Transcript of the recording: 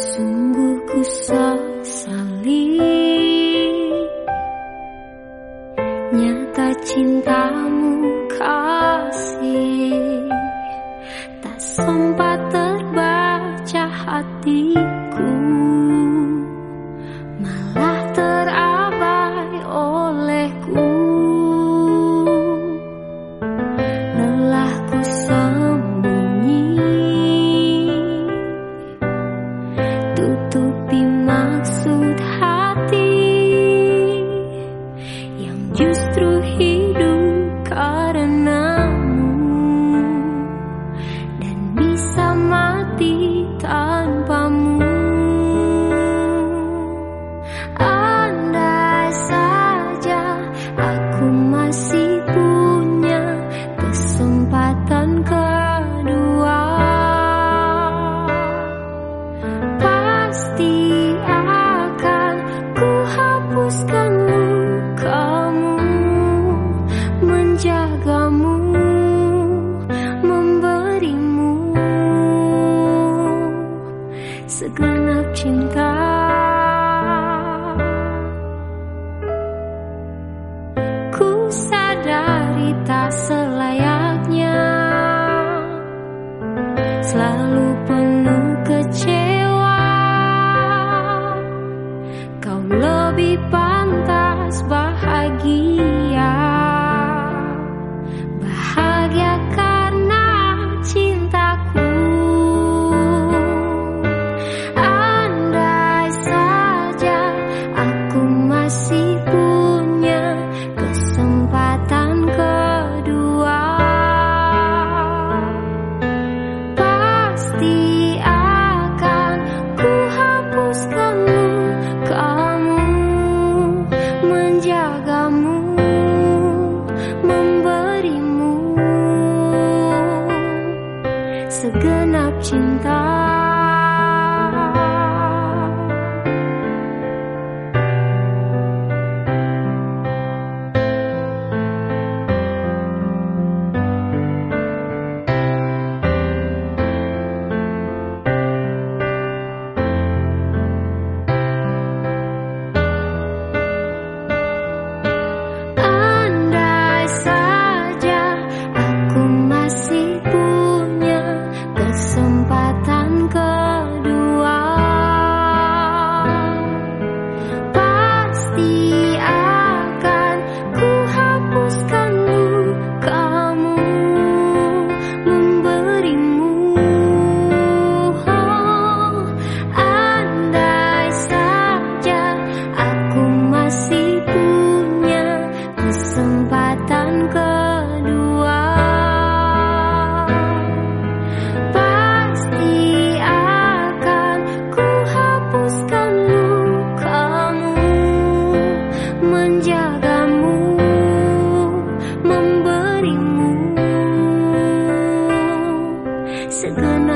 Sungguh ku sesali Nyata cintamu kasih. Tak sempat terbaca hatiku untuk maksud. menjagamu Memberimu Segenap cinta. Ku sadari tak 听到。se.